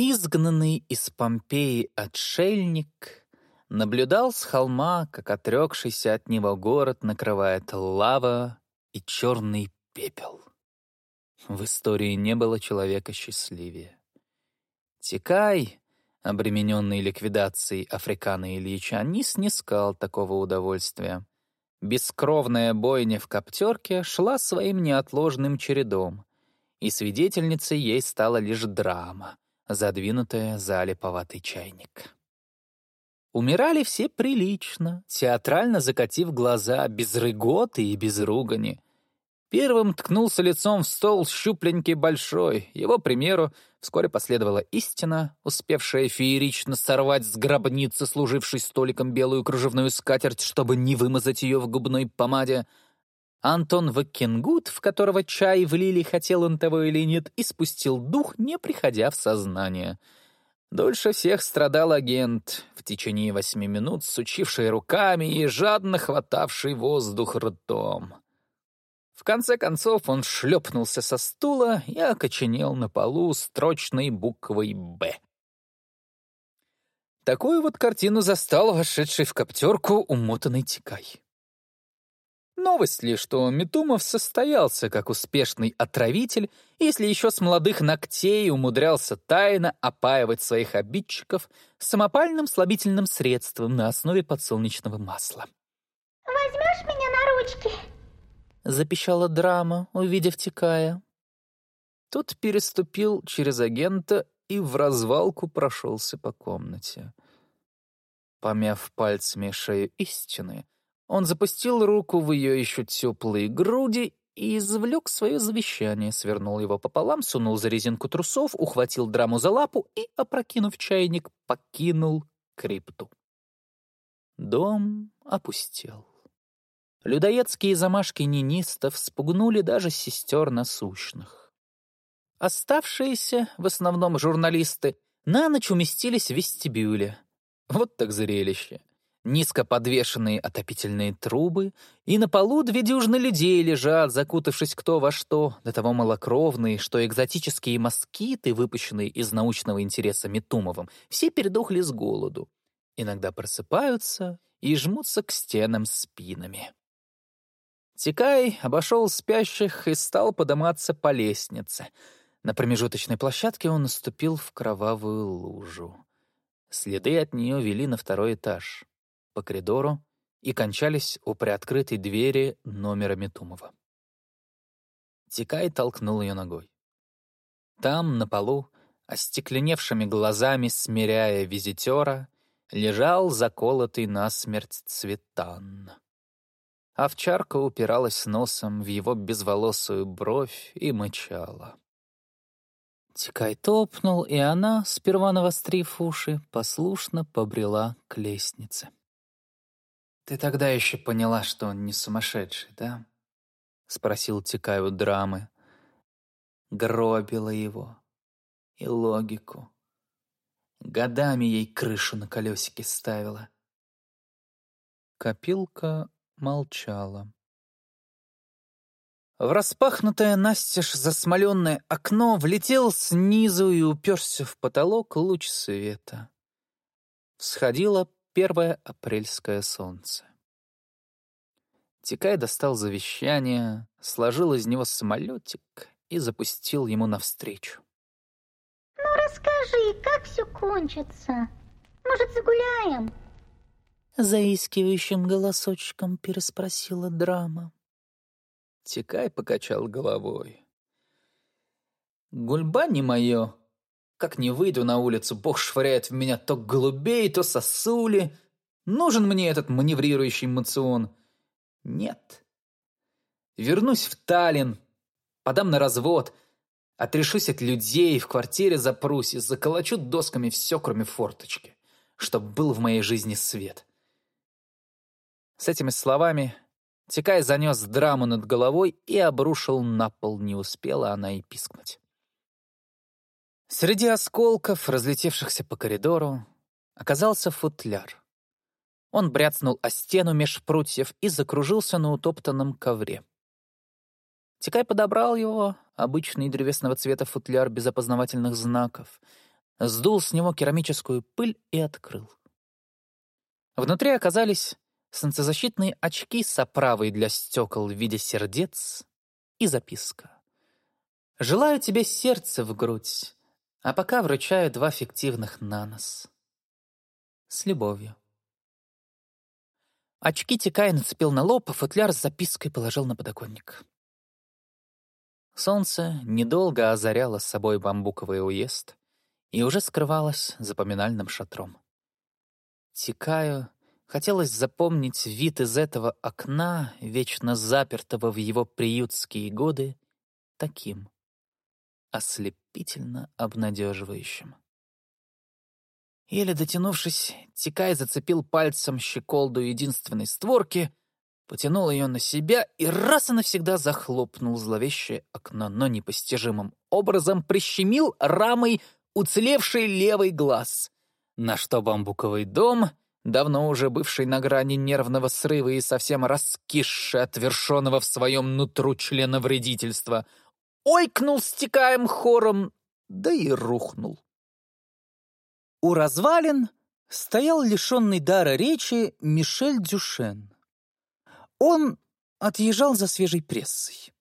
Изгнанный из Помпеи отшельник наблюдал с холма, как отрекшийся от него город накрывает лава и черный пепел. В истории не было человека счастливее. Тикай, обремененный ликвидацией Африкана Ильича, не снискал такого удовольствия. Бескровная бойня в коптерке шла своим неотложным чередом, и свидетельницей ей стала лишь драма — задвинутая за липоватый чайник. Умирали все прилично, театрально закатив глаза, без рыготы и без ругани. Первым ткнулся лицом в стол щупленький большой. Его примеру вскоре последовала истина, успевшая феерично сорвать с гробницы, служившей столиком белую кружевную скатерть, чтобы не вымазать ее в губной помаде — Антон Ваккингут, в которого чай влили, хотел он того или нет, испустил дух, не приходя в сознание. Дольше всех страдал агент, в течение восьми минут сучивший руками и жадно хватавший воздух ртом. В конце концов он шлепнулся со стула и окоченел на полу строчной буквой «Б». Такую вот картину застал вошедший в коптерку умотанный тикай. Новость ли, что Метумов состоялся как успешный отравитель, если еще с молодых ногтей умудрялся тайно опаивать своих обидчиков самопальным слабительным средством на основе подсолнечного масла. «Возьмешь меня на ручки?» — запищала драма, увидев Тикая. Тот переступил через агента и в развалку прошелся по комнате. Помяв пальцами шею истины, он запустил руку в ее еще теплые груди и извлек свое завещание, свернул его пополам, сунул за резинку трусов, ухватил драму за лапу и, опрокинув чайник, покинул крипту. Дом опустел. Людоедские замашки нинистов спугнули даже сестер насущных. Оставшиеся, в основном журналисты, на ночь уместились в вестибюле. Вот так зрелище низко подвешенные отопительные трубы, и на полу две дюжины людей лежат, закутавшись кто во что, до того малокровные, что экзотические москиты, выпущенные из научного интереса Метумовым, все передохли с голоду. Иногда просыпаются и жмутся к стенам спинами. Тикай обошел спящих и стал подниматься по лестнице. На промежуточной площадке он наступил в кровавую лужу. Следы от нее вели на второй этаж по коридору и кончались у приоткрытой двери номера Метумова. Тикай толкнул ее ногой. Там, на полу, остекленевшими глазами смиряя визитера, лежал заколотый насмерть цветан. Овчарка упиралась носом в его безволосую бровь и мычала. Тикай топнул, и она, сперва навострив уши, послушно побрела к лестнице. «Ты тогда еще поняла, что он не сумасшедший, да?» — спросил Тикаю драмы. Гробила его. И логику. Годами ей крышу на колесике ставила. Копилка молчала. В распахнутое настежь засмоленное окно влетел снизу и уперся в потолок луч света. Всходило первое апрельское солнце. Тикай достал завещание, сложил из него самолетик и запустил ему навстречу. «Ну расскажи, как все кончится? Может, загуляем?» Заискивающим голосочком переспросила драма. Тикай покачал головой. «Гульба не мое, как не выйду на улицу, бог швыряет в меня то голубей, то сосули. Нужен мне этот маневрирующий мацион. Нет. Вернусь в Таллин, подам на развод, отрешусь от людей, в квартире запрусь и заколочу досками все, кроме форточки, чтоб был в моей жизни свет. С этими словами Тикай занес драму над головой и обрушил на пол, не успела она и пискнуть. Среди осколков, разлетевшихся по коридору, оказался футляр. Он бряцнул о стену меж прутьев и закружился на утоптанном ковре. Тикай подобрал его, обычный древесного цвета футляр без опознавательных знаков. сдул с него керамическую пыль и открыл. Внутри оказались солнцезащитные очки с оправой для стекол в виде сердец и записка. «Желаю тебе сердце в грудь, а пока вручаю два фиктивных на нос. С любовью». Очки Тикай нацепил на лоб, а футляр с запиской положил на подоконник. Солнце недолго озаряло с собой бамбуковый уезд и уже скрывалось за поминальным шатром. Тикаю хотелось запомнить вид из этого окна, вечно запертого в его приютские годы, таким, ослепительно обнадеживающим. Еле дотянувшись, Тикай зацепил пальцем щеколду единственной створки, потянул ее на себя и раз и навсегда захлопнул зловещее окно, но непостижимым образом прищемил рамой уцелевший левый глаз, на что бамбуковый дом, давно уже бывший на грани нервного срыва и совсем раскисший от вершенного в своем нутру члена вредительства, ойкнул стекаем хором, да и рухнул. У развалин стоял лишенный дара речи Мишель Дюшен. Он отъезжал за свежей прессой.